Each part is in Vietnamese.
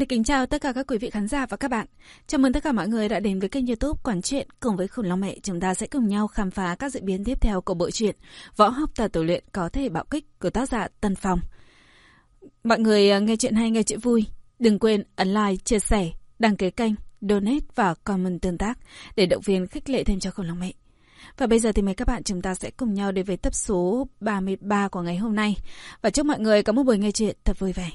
được kính chào tất cả các quý vị khán giả và các bạn. Chào mừng tất cả mọi người đã đến với kênh youtube Quản truyện cùng với Khủng Long Mẹ. Chúng ta sẽ cùng nhau khám phá các diễn biến tiếp theo của bộ truyện Võ học tà tổ luyện có thể bạo kích của tác giả Tân Phong. Mọi người à, nghe chuyện hay nghe chuyện vui. Đừng quên ấn like, chia sẻ, đăng ký kênh, donate và comment tương tác để động viên khích lệ thêm cho Khủng Long Mẹ. Và bây giờ thì mời các bạn chúng ta sẽ cùng nhau đến với tập số 33 của ngày hôm nay. Và chúc mọi người có một buổi nghe chuyện thật vui vẻ.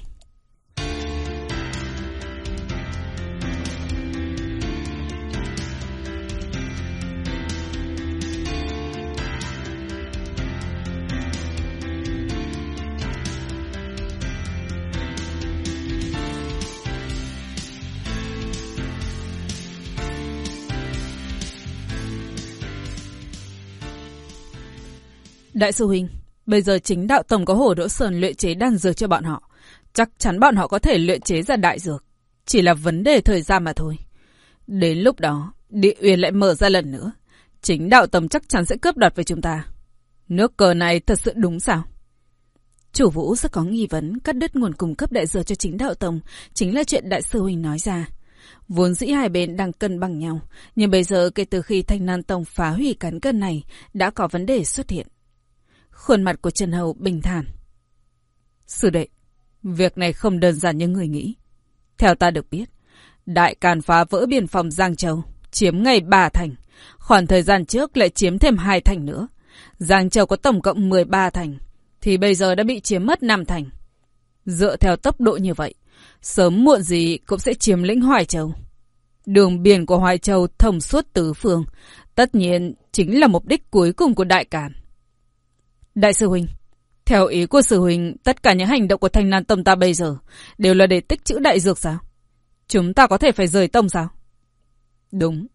Đại sư Huynh, bây giờ chính đạo tổng có hồ đỗ sơn luyện chế đan dược cho bọn họ. Chắc chắn bọn họ có thể luyện chế ra đại dược. Chỉ là vấn đề thời gian mà thôi. Đến lúc đó, địa uyên lại mở ra lần nữa. Chính đạo tầm chắc chắn sẽ cướp đoạt với chúng ta. Nước cờ này thật sự đúng sao? Chủ vũ rất có nghi vấn cắt đứt nguồn cung cấp đại dược cho chính đạo tông chính là chuyện đại sư huynh nói ra. Vốn dĩ hai bên đang cân bằng nhau, nhưng bây giờ kể từ khi Thanh Nan Tông phá hủy cán cân này đã có vấn đề xuất hiện. Khuôn mặt của Trần Hầu bình thản. Sư đệ, việc này không đơn giản như người nghĩ. Theo ta được biết, đại càn phá vỡ biên phòng Giang Châu, chiếm ngay ba thành. Khoảng thời gian trước lại chiếm thêm hai thành nữa. Giang Châu có tổng cộng 13 thành, thì bây giờ đã bị chiếm mất 5 thành. Dựa theo tốc độ như vậy, sớm muộn gì cũng sẽ chiếm lĩnh Hoài Châu. Đường biển của Hoài Châu thông suốt tứ phương, tất nhiên chính là mục đích cuối cùng của Đại Càn. Đại sư Huynh, theo ý của sư Huynh, tất cả những hành động của Thanh Nan Tông ta bây giờ đều là để tích trữ đại dược sao? Chúng ta có thể phải rời tông sao? Đúng.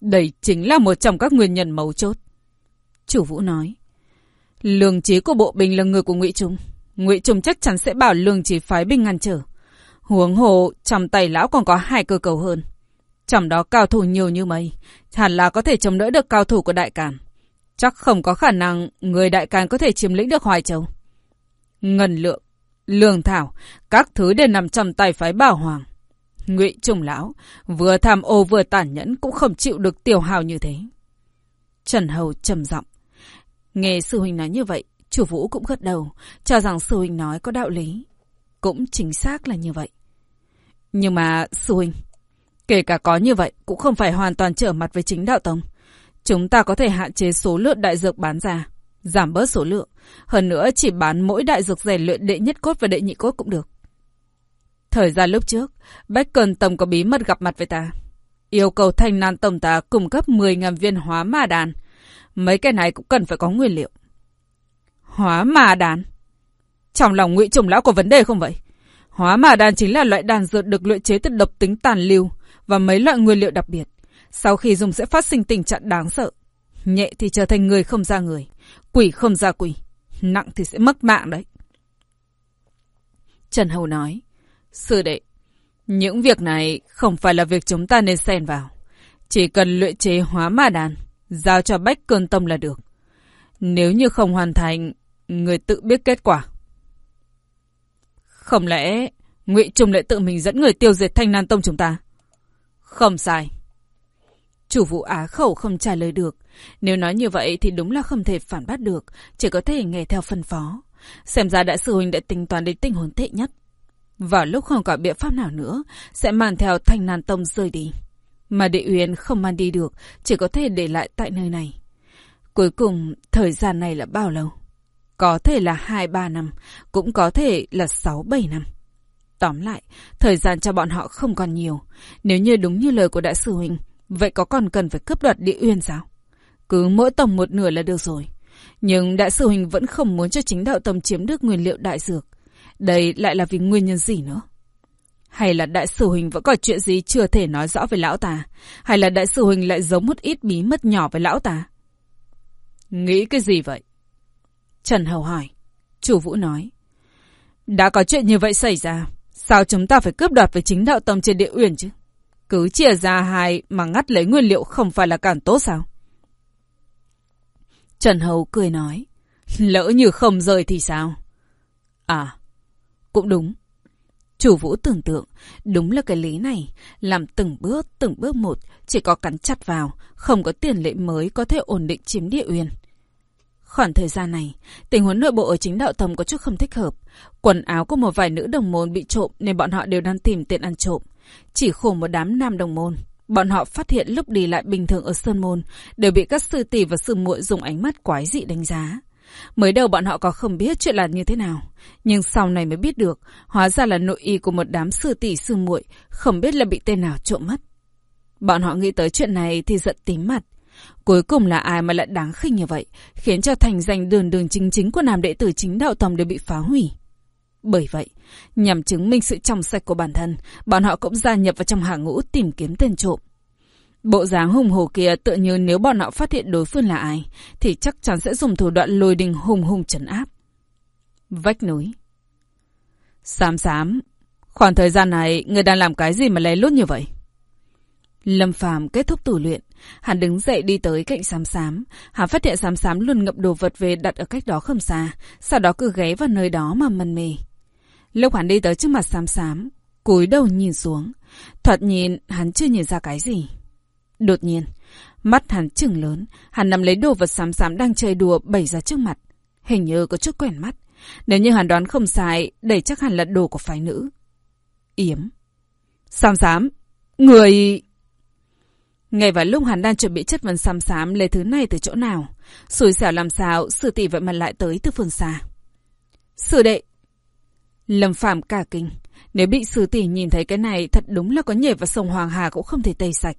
Đây chính là một trong các nguyên nhân mấu chốt. Chủ Vũ nói. Lương trí của bộ binh là người của Ngụy Trung. Ngụy Trung chắc chắn sẽ bảo lương trí phái binh ngăn trở. Huống hồ, trong tay lão còn có hai cơ cầu hơn. Trong đó cao thủ nhiều như mây, hẳn là có thể chống đỡ được cao thủ của đại càn. Chắc không có khả năng người đại càn có thể chiếm lĩnh được Hoài Châu. Ngân lượng, lương thảo, các thứ đều nằm trong tay phái bảo hoàng. Ngụy Trung lão vừa tham ô vừa tàn nhẫn cũng không chịu được tiểu hào như thế. Trần Hầu trầm giọng. Nghe sư huynh nói như vậy, chủ vũ cũng gật đầu, cho rằng sư huynh nói có đạo lý. Cũng chính xác là như vậy. Nhưng mà sư huynh, kể cả có như vậy cũng không phải hoàn toàn trở mặt với chính đạo tông. Chúng ta có thể hạn chế số lượng đại dược bán ra, giảm bớt số lượng. Hơn nữa chỉ bán mỗi đại dược rèn luyện đệ nhất cốt và đệ nhị cốt cũng được. Thời gian lúc trước, Bách cần Tông có bí mật gặp mặt với ta. Yêu cầu thanh nan tổng ta cung cấp 10.000 viên hóa ma đàn. Mấy cái này cũng cần phải có nguyên liệu. Hóa ma đàn? Trong lòng ngụy trùng lão có vấn đề không vậy? Hóa ma đàn chính là loại đàn dược được luyện chế từ độc tính tàn lưu và mấy loại nguyên liệu đặc biệt. Sau khi dùng sẽ phát sinh tình trạng đáng sợ. Nhẹ thì trở thành người không ra người, quỷ không ra quỷ, nặng thì sẽ mất mạng đấy. Trần Hầu nói, Sư đệ, những việc này không phải là việc chúng ta nên xen vào. Chỉ cần luyện chế hóa ma đàn, giao cho Bách Cơn Tông là được. Nếu như không hoàn thành, người tự biết kết quả. Không lẽ ngụy Trung lại tự mình dẫn người tiêu diệt Thanh Nan Tông chúng ta? Không sai. Chủ vụ á khẩu không trả lời được. Nếu nói như vậy thì đúng là không thể phản bác được, chỉ có thể nghe theo phân phó. Xem ra đại sư huynh đã tính toán đến tình huống tệ nhất. Vào lúc không có biện pháp nào nữa, sẽ mang theo thanh nan tông rời đi. Mà đệ uyên không mang đi được, chỉ có thể để lại tại nơi này. Cuối cùng, thời gian này là bao lâu? Có thể là 2-3 năm, cũng có thể là 6-7 năm. Tóm lại, thời gian cho bọn họ không còn nhiều. Nếu như đúng như lời của đại sư huynh, Vậy có còn cần phải cướp đoạt địa uyên sao? Cứ mỗi tổng một nửa là được rồi. Nhưng đại sư Huỳnh vẫn không muốn cho chính đạo tông chiếm được nguyên liệu đại dược. Đây lại là vì nguyên nhân gì nữa? Hay là đại sư Huỳnh vẫn có chuyện gì chưa thể nói rõ với lão ta? Hay là đại sư Huỳnh lại giấu một ít bí mật nhỏ với lão ta? Nghĩ cái gì vậy? Trần Hầu hỏi. Chủ Vũ nói. Đã có chuyện như vậy xảy ra. Sao chúng ta phải cướp đoạt với chính đạo tông trên địa uyển chứ? Cứ chia ra hai mà ngắt lấy nguyên liệu không phải là càng tốt sao? Trần Hầu cười nói. Lỡ như không rời thì sao? À, cũng đúng. Chủ vũ tưởng tượng, đúng là cái lý này, làm từng bước, từng bước một, chỉ có cắn chặt vào, không có tiền lệ mới có thể ổn định chiếm địa uyên. Khoảng thời gian này, tình huống nội bộ ở chính đạo tông có chút không thích hợp. Quần áo của một vài nữ đồng môn bị trộm nên bọn họ đều đang tìm tiền ăn trộm. Chỉ khổ một đám nam đồng môn. Bọn họ phát hiện lúc đi lại bình thường ở Sơn Môn đều bị các sư tỷ và sư muội dùng ánh mắt quái dị đánh giá. Mới đầu bọn họ có không biết chuyện là như thế nào, nhưng sau này mới biết được, hóa ra là nội y của một đám sư tỷ sư muội, không biết là bị tên nào trộm mất. Bọn họ nghĩ tới chuyện này thì giận tím mặt. Cuối cùng là ai mà lại đáng khinh như vậy, khiến cho thành danh đường đường chính chính của nam đệ tử chính đạo tông đều bị phá hủy. Bởi vậy, nhằm chứng minh sự trong sạch của bản thân, bọn họ cũng gia nhập vào trong hàng ngũ tìm kiếm tên trộm. Bộ dáng hùng hồ kia tự như nếu bọn họ phát hiện đối phương là ai, thì chắc chắn sẽ dùng thủ đoạn lôi đình hùng hùng trấn áp. Vách núi Xám xám, khoảng thời gian này người đang làm cái gì mà lén lút như vậy? Lâm Phàm kết thúc tủ luyện, hắn đứng dậy đi tới cạnh xám xám, hắn phát hiện xám xám luôn ngậm đồ vật về đặt ở cách đó không xa, sau đó cứ ghé vào nơi đó mà mân mê. Lúc hắn đi tới trước mặt xám xám, cúi đầu nhìn xuống, thoạt nhìn hắn chưa nhìn ra cái gì. Đột nhiên, mắt hắn chừng lớn, hắn nắm lấy đồ vật xám xám đang chơi đùa bày ra trước mặt. Hình như có chút quen mắt. Nếu như hắn đoán không sai, đẩy chắc hẳn là đồ của phái nữ. Yếm. Xám xám. Người... Ngay vào lúc hắn đang chuẩn bị chất vấn xám xám lấy thứ này từ chỗ nào. Xui xẻo làm sao, sư tỷ vậy mà lại tới từ phương xa. Sư đệ. Lâm Phạm cả kinh. Nếu bị sư tỷ nhìn thấy cái này, thật đúng là có nhảy vào sông Hoàng Hà cũng không thể tẩy sạch.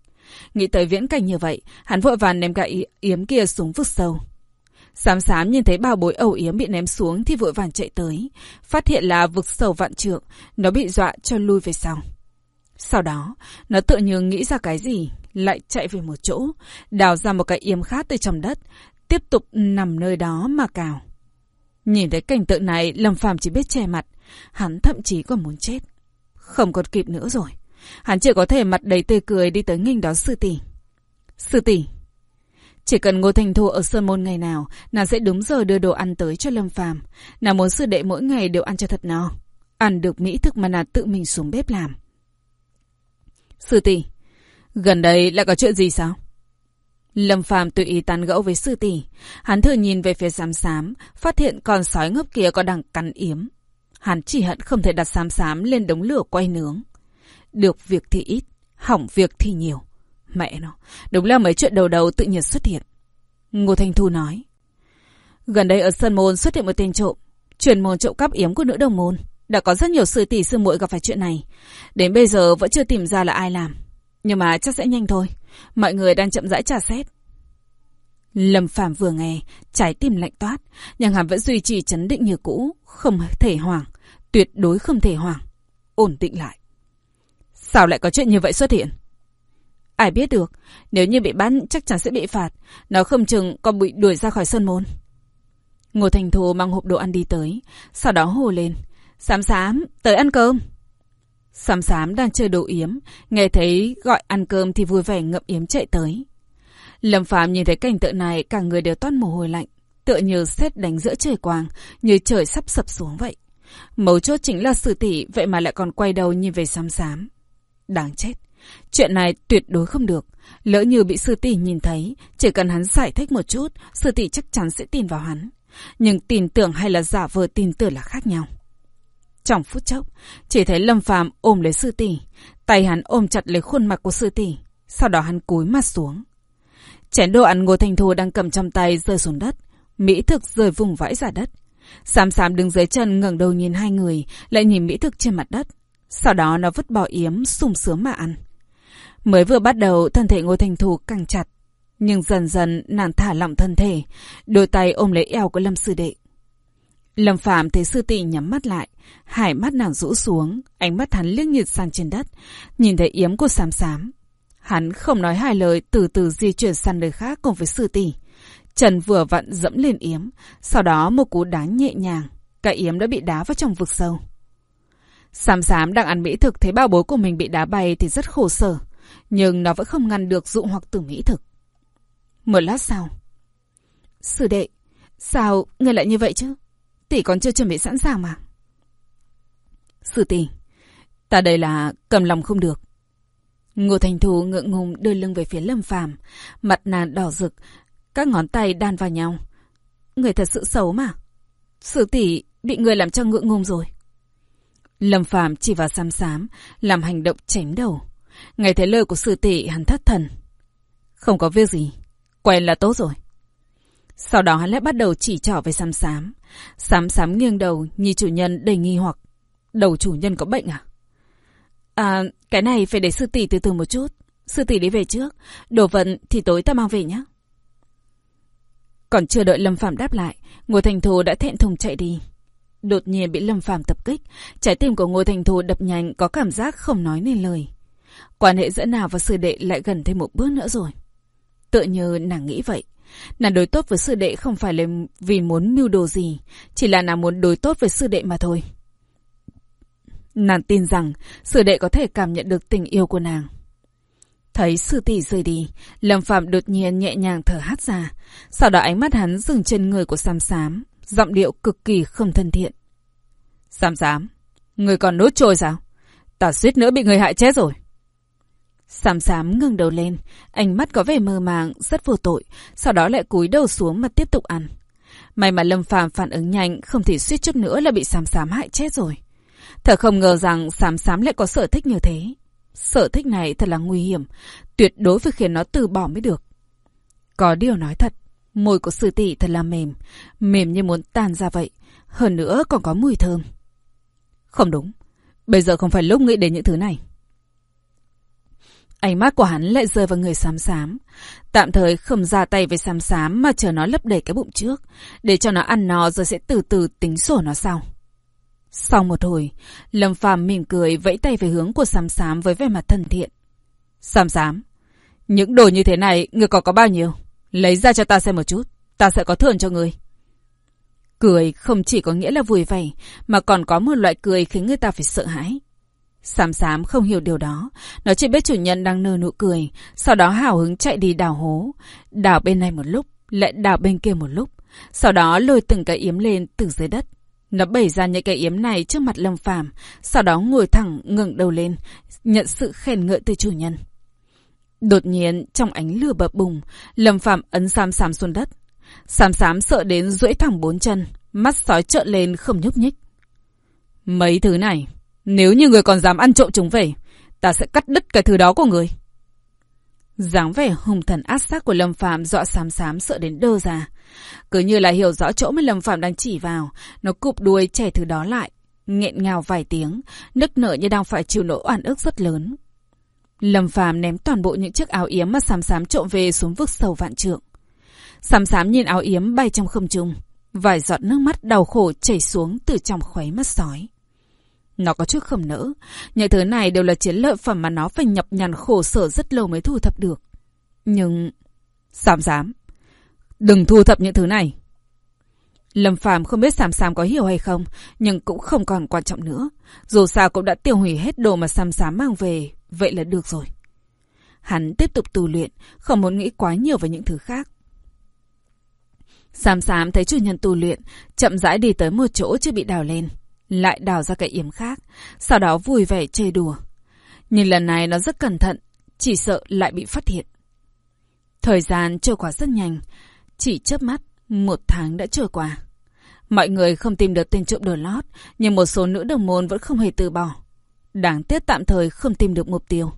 Nghĩ tới viễn cảnh như vậy, hắn vội vàng ném cả yếm kia xuống vực sâu. Sám sám nhìn thấy bao bối ẩu yếm bị ném xuống thì vội vàng chạy tới. Phát hiện là vực sâu vạn trượng, nó bị dọa cho lui về sau. Sau đó, nó tự như nghĩ ra cái gì, lại chạy về một chỗ, đào ra một cái yếm khác từ trong đất, tiếp tục nằm nơi đó mà cào. Nhìn thấy cảnh tượng này, Lâm Phàm chỉ biết che mặt, hắn thậm chí còn muốn chết. Không còn kịp nữa rồi. Hắn chỉ có thể mặt đầy tươi cười đi tới nghinh đón sư tỷ. Sư tỷ. Chỉ cần Ngô Thành Thu ở Sơn Môn ngày nào, nàng sẽ đúng giờ đưa đồ ăn tới cho Lâm Phàm. Nàng muốn sư đệ mỗi ngày đều ăn cho thật no. Ăn được mỹ thực mà nàng tự mình xuống bếp làm. Sư tỷ, gần đây lại có chuyện gì sao? Lâm Phàm tùy ý tán gẫu với sư tỷ, hắn thử nhìn về phía xám xám, phát hiện con sói ngốc kia có đang cắn yếm. Hắn chỉ hận không thể đặt xám xám lên đống lửa quay nướng. Được việc thì ít, hỏng việc thì nhiều. Mẹ nó, đúng là mấy chuyện đầu đầu tự nhiên xuất hiện. Ngô Thanh Thu nói. Gần đây ở Sơn Môn xuất hiện một tên trộm, truyền môn trộm cắp yếm của nữ đồng môn. Đã có rất nhiều sư tỷ sư muội gặp phải chuyện này. Đến bây giờ vẫn chưa tìm ra là ai làm. Nhưng mà chắc sẽ nhanh thôi. Mọi người đang chậm rãi trả xét. Lâm Phàm vừa nghe, trái tim lạnh toát, nhưng hắn vẫn duy trì chấn định như cũ, không thể hoảng, tuyệt đối không thể hoảng. Ổn định lại. Sao lại có chuyện như vậy xuất hiện? Ai biết được, nếu như bị bắt chắc chắn sẽ bị phạt, nó không chừng còn bị đuổi ra khỏi sân môn. Ngô Thành Thù mang hộp đồ ăn đi tới, sau đó hồ lên. Sám sám, tới ăn cơm. Sám sám đang chơi đồ yếm, nghe thấy gọi ăn cơm thì vui vẻ ngậm yếm chạy tới. Lâm Phạm nhìn thấy cảnh tượng này, cả người đều toát mồ hôi lạnh, tựa như xét đánh giữa trời quang, như trời sắp sập xuống vậy. Mấu chốt chính là sử tỷ, vậy mà lại còn quay đầu nhìn về sám sám. Đáng chết. Chuyện này tuyệt đối không được. Lỡ như bị sư tỷ nhìn thấy, chỉ cần hắn giải thích một chút, sư tỷ chắc chắn sẽ tin vào hắn. Nhưng tin tưởng hay là giả vờ tin tưởng là khác nhau. Trong phút chốc, chỉ thấy Lâm Phàm ôm lấy sư tỷ, tay hắn ôm chặt lấy khuôn mặt của sư tỷ, sau đó hắn cúi mặt xuống. Chén đồ ăn Ngô Thành Thu đang cầm trong tay rơi xuống đất, mỹ thực rơi vùng vãi ra đất. Sám sám đứng dưới chân ngẩng đầu nhìn hai người, lại nhìn mỹ thực trên mặt đất. Sau đó nó vứt bỏ yếm, sung sướng mà ăn. Mới vừa bắt đầu, thân thể Ngô Thành Thù càng chặt. Nhưng dần dần nàng thả lỏng thân thể, đôi tay ôm lấy eo của Lâm Sư Đệ. Lâm Phạm thấy sư tỷ nhắm mắt lại, hải mắt nàng rũ xuống, ánh mắt hắn liếc nhịt sang trên đất, nhìn thấy yếm của Sam Sam. Hắn không nói hai lời, từ từ di chuyển sang nơi khác cùng với sư tỷ. Trần vừa vặn dẫm lên yếm, sau đó một cú đá nhẹ nhàng, cả yếm đã bị đá vào trong vực sâu. Sám sám đang ăn mỹ thực thấy bao bối của mình bị đá bay thì rất khổ sở. Nhưng nó vẫn không ngăn được dụ hoặc từ mỹ thực. Một lát sau. Sư đệ, sao người lại như vậy chứ? Tỷ còn chưa chuẩn bị sẵn sàng mà. Sư tỷ, Ta đây là cầm lòng không được. Ngô Thành Thù ngượng ngùng đưa lưng về phía Lâm Phàm, mặt nàng đỏ rực, các ngón tay đan vào nhau. Người thật sự xấu mà. Sư tỷ bị người làm cho ngượng ngùng rồi. Lâm Phàm chỉ vào xăm xám, làm hành động chém đầu. Nghe thấy lời của sư tỷ hắn thất thần. Không có việc gì, quen là tốt rồi. Sau đó hắn lại bắt đầu chỉ trỏ về xăm xám. Xám xám nghiêng đầu, nhìn chủ nhân đầy nghi hoặc. Đầu chủ nhân có bệnh à? À, cái này phải để sư tỷ từ từ một chút. Sư tỷ đi về trước. Đồ vận thì tối ta mang về nhé. Còn chưa đợi Lâm Phạm đáp lại, Ngô Thành Thù đã thẹn thùng chạy đi. Đột nhiên bị Lâm Phạm tập kích, trái tim của Ngô Thành Thù đập nhanh có cảm giác không nói nên lời. Quan hệ giữa nào và sư đệ lại gần thêm một bước nữa rồi. Tựa như nàng nghĩ vậy. Nàng đối tốt với sư đệ không phải là vì muốn mưu đồ gì, chỉ là nàng muốn đối tốt với sư đệ mà thôi. Nàng tin rằng sư đệ có thể cảm nhận được tình yêu của nàng. Thấy sư tỷ rời đi, Lâm Phạm đột nhiên nhẹ nhàng thở hát ra. Sau đó ánh mắt hắn dừng trên người của Sam Sám, giọng điệu cực kỳ không thân thiện. Sam Sám, người còn nốt trôi sao? Ta suýt nữa bị người hại chết rồi. Sam Sám ngừng đầu lên, ánh mắt có vẻ mơ màng, rất vô tội, sau đó lại cúi đầu xuống mà tiếp tục ăn. May mà Lâm Phàm phản ứng nhanh, không thể suýt chút nữa là bị Sam Sám hại chết rồi. Thật không ngờ rằng Sám Sám lại có sở thích như thế. Sở thích này thật là nguy hiểm, tuyệt đối phải khiến nó từ bỏ mới được. Có điều nói thật, môi của sư tỷ thật là mềm, mềm như muốn tan ra vậy, hơn nữa còn có mùi thơm. Không đúng, bây giờ không phải lúc nghĩ đến những thứ này. Ánh mắt của hắn lại rơi vào người xám xám. Tạm thời không ra tay với xám xám mà chờ nó lấp đầy cái bụng trước. Để cho nó ăn no rồi sẽ từ từ tính sổ nó sau. Sau một hồi, Lâm Phàm mỉm cười vẫy tay về hướng của sám sám với vẻ mặt thân thiện. sám sám những đồ như thế này người có có bao nhiêu? Lấy ra cho ta xem một chút, ta sẽ có thưởng cho người. Cười không chỉ có nghĩa là vui vẻ, mà còn có một loại cười khiến người ta phải sợ hãi. Sám sám không hiểu điều đó, nó chỉ biết chủ nhân đang nở nụ cười, sau đó hào hứng chạy đi đào hố. Đào bên này một lúc, lại đào bên kia một lúc, sau đó lôi từng cái yếm lên từ dưới đất. Nó bày ra những cái yếm này trước mặt Lâm Phàm, sau đó ngồi thẳng ngẩng đầu lên, nhận sự khen ngợi từ chủ nhân. Đột nhiên, trong ánh lửa bập bùng, Lâm Phàm ấn xám xám xuống đất. Xám xám sợ đến duỗi thẳng bốn chân, mắt sói trợn lên không nhúc nhích. Mấy thứ này, nếu như người còn dám ăn trộm chúng về, ta sẽ cắt đứt cái thứ đó của người dáng vẻ hùng thần ác sắc của Lâm Phạm dọa xám xám sợ đến đơ ra. Cứ như là hiểu rõ chỗ mà Lâm Phạm đang chỉ vào, nó cụp đuôi chảy thứ đó lại, nghẹn ngào vài tiếng, nức nở như đang phải chịu nỗi oan ức rất lớn. Lâm phạm ném toàn bộ những chiếc áo yếm mà xám xám trộm về xuống vực sâu vạn trượng. Xám xám nhìn áo yếm bay trong không trung, vài giọt nước mắt đau khổ chảy xuống từ trong khóe mắt sói. Nó có chút không nỡ. Những thứ này đều là chiến lợi phẩm mà nó phải nhập nhằn khổ sở rất lâu mới thu thập được. Nhưng... Sám dám. Đừng thu thập những thứ này. Lâm Phàm không biết Sam Sam có hiểu hay không, nhưng cũng không còn quan trọng nữa. Dù sao cũng đã tiêu hủy hết đồ mà Sam Sam mang về, vậy là được rồi. Hắn tiếp tục tu luyện, không muốn nghĩ quá nhiều về những thứ khác. Sam Sam thấy chủ nhân tu luyện, chậm rãi đi tới một chỗ chưa bị đào lên lại đào ra cái yếm khác, sau đó vui vẻ chơi đùa. Nhưng lần này nó rất cẩn thận, chỉ sợ lại bị phát hiện. Thời gian trôi qua rất nhanh, chỉ chớp mắt, một tháng đã trôi qua. Mọi người không tìm được tên trộm đồ lót, nhưng một số nữ đồng môn vẫn không hề từ bỏ. Đáng tiếc tạm thời không tìm được mục tiêu.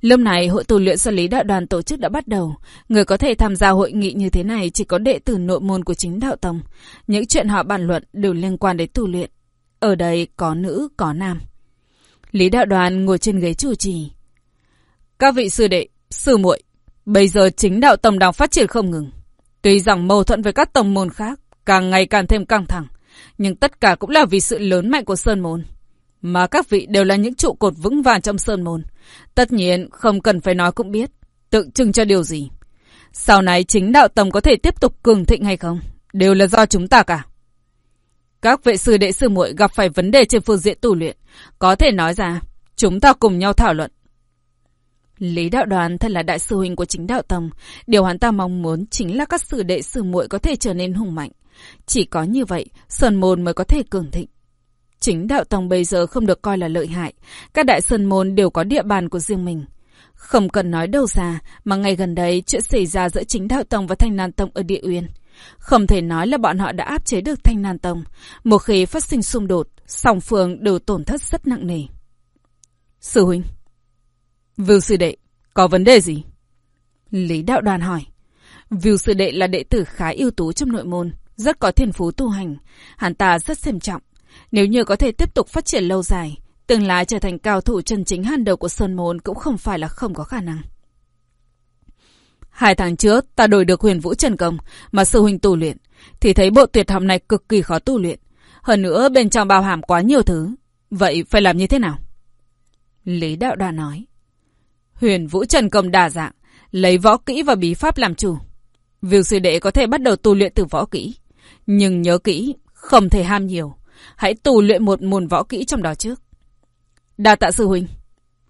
Lúc này, hội tu luyện xử lý đạo đoàn tổ chức đã bắt đầu. Người có thể tham gia hội nghị như thế này chỉ có đệ tử nội môn của chính đạo tông. Những chuyện họ bàn luận đều liên quan đến tu luyện. Ở đây có nữ, có nam. Lý đạo đoàn ngồi trên ghế chủ trì. Các vị sư đệ, sư muội, bây giờ chính đạo tổng đang phát triển không ngừng. Tuy rằng mâu thuẫn với các tổng môn khác càng ngày càng thêm căng thẳng, nhưng tất cả cũng là vì sự lớn mạnh của Sơn Môn. Mà các vị đều là những trụ cột vững vàng trong Sơn Môn. Tất nhiên, không cần phải nói cũng biết, tượng trưng cho điều gì. Sau này chính đạo tổng có thể tiếp tục cường thịnh hay không, đều là do chúng ta cả. Các vệ sư đệ sư muội gặp phải vấn đề trên phương diện tu luyện, có thể nói ra, chúng ta cùng nhau thảo luận. Lý đạo đoàn thật là đại sư huynh của chính đạo tông, điều hắn ta mong muốn chính là các sư đệ sư muội có thể trở nên hùng mạnh. Chỉ có như vậy, Sơn Môn mới có thể cường thịnh. Chính đạo tông bây giờ không được coi là lợi hại. Các đại sơn môn đều có địa bàn của riêng mình. Không cần nói đâu xa, mà ngay gần đây chuyện xảy ra giữa chính đạo tông và thanh nan tông ở địa uyên. Không thể nói là bọn họ đã áp chế được thanh nan tông. Một khi phát sinh xung đột, song phương đều tổn thất rất nặng nề. Sư huynh. Vưu sư đệ, có vấn đề gì? Lý đạo đoàn hỏi. Vưu sư đệ là đệ tử khá ưu tú trong nội môn, rất có thiên phú tu hành. Hắn ta rất xem trọng. Nếu như có thể tiếp tục phát triển lâu dài, tương lai trở thành cao thủ chân chính hàng đầu của Sơn Môn cũng không phải là không có khả năng. Hai tháng trước, ta đổi được huyền vũ trần công mà sư huynh tu luyện, thì thấy bộ tuyệt học này cực kỳ khó tu luyện. Hơn nữa bên trong bao hàm quá nhiều thứ. Vậy phải làm như thế nào? Lý đạo đà nói. Huyền vũ trần công đa dạng, lấy võ kỹ và bí pháp làm chủ. Việc sư đệ có thể bắt đầu tu luyện từ võ kỹ. Nhưng nhớ kỹ, không thể ham nhiều. Hãy tu luyện một môn võ kỹ trong đó trước. Đa tạ sư huynh.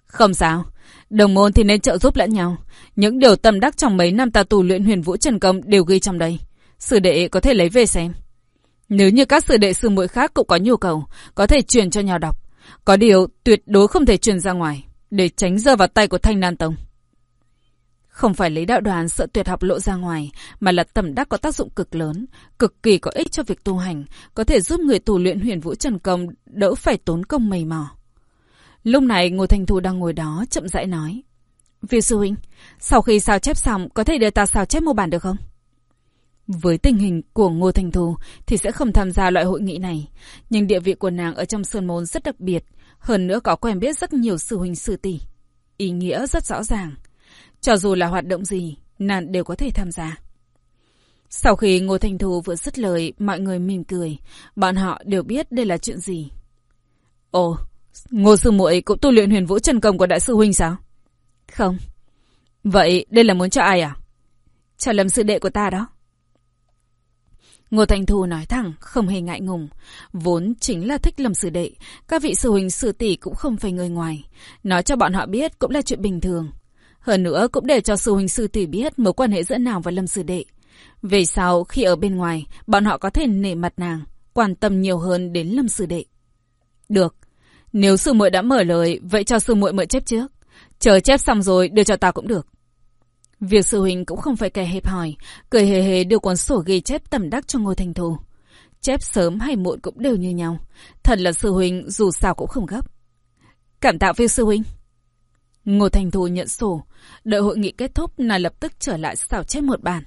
Không sao. Đồng môn thì nên trợ giúp lẫn nhau. Những điều tâm đắc trong mấy năm ta tù luyện huyền vũ trần công đều ghi trong đây. Sư đệ có thể lấy về xem. Nếu như các sư đệ sư muội khác cũng có nhu cầu, có thể truyền cho nhau đọc. Có điều tuyệt đối không thể truyền ra ngoài, để tránh rơi vào tay của Thanh Nan Tông. Không phải lấy đạo đoàn sợ tuyệt học lộ ra ngoài, mà là tầm đắc có tác dụng cực lớn, cực kỳ có ích cho việc tu hành, có thể giúp người tù luyện huyền vũ trần công đỡ phải tốn công mầy mò. Lúc này Ngô Thành Thu đang ngồi đó chậm rãi nói. Vì sư huynh, sau khi sao chép xong có thể đưa ta sao chép một bản được không? Với tình hình của Ngô Thành Thu thì sẽ không tham gia loại hội nghị này. Nhưng địa vị của nàng ở trong Sơn Môn rất đặc biệt. Hơn nữa có quen biết rất nhiều sư huynh sư tỷ. Ý nghĩa rất rõ ràng. Cho dù là hoạt động gì, nàng đều có thể tham gia. Sau khi Ngô Thành Thu vừa dứt lời, mọi người mỉm cười. Bọn họ đều biết đây là chuyện gì. Ồ, Ngô Sư muội cũng tu luyện huyền vũ chân công của đại sư huynh sao? Không. Vậy đây là muốn cho ai à? Cho lâm sư đệ của ta đó. Ngô Thành Thu nói thẳng, không hề ngại ngùng. Vốn chính là thích lâm sư đệ, các vị sư huynh sư tỷ cũng không phải người ngoài. Nói cho bọn họ biết cũng là chuyện bình thường. Hơn nữa cũng để cho sư huynh sư tỷ biết mối quan hệ giữa nàng và lâm sư đệ. Về sau, khi ở bên ngoài, bọn họ có thể nể mặt nàng, quan tâm nhiều hơn đến lâm sư đệ. Được, nếu sư muội đã mở lời, vậy cho sư muội mượn chép trước. Chờ chép xong rồi đưa cho ta cũng được. Việc sư huynh cũng không phải kẻ hẹp hòi, cười hề hề đưa cuốn sổ ghi chép tầm đắc cho Ngô Thành Thù. Chép sớm hay muộn cũng đều như nhau. Thật là sư huynh dù sao cũng không gấp. Cảm tạ việc sư huynh. Ngô Thành Thù nhận sổ, đợi hội nghị kết thúc là lập tức trở lại xào chép một bản.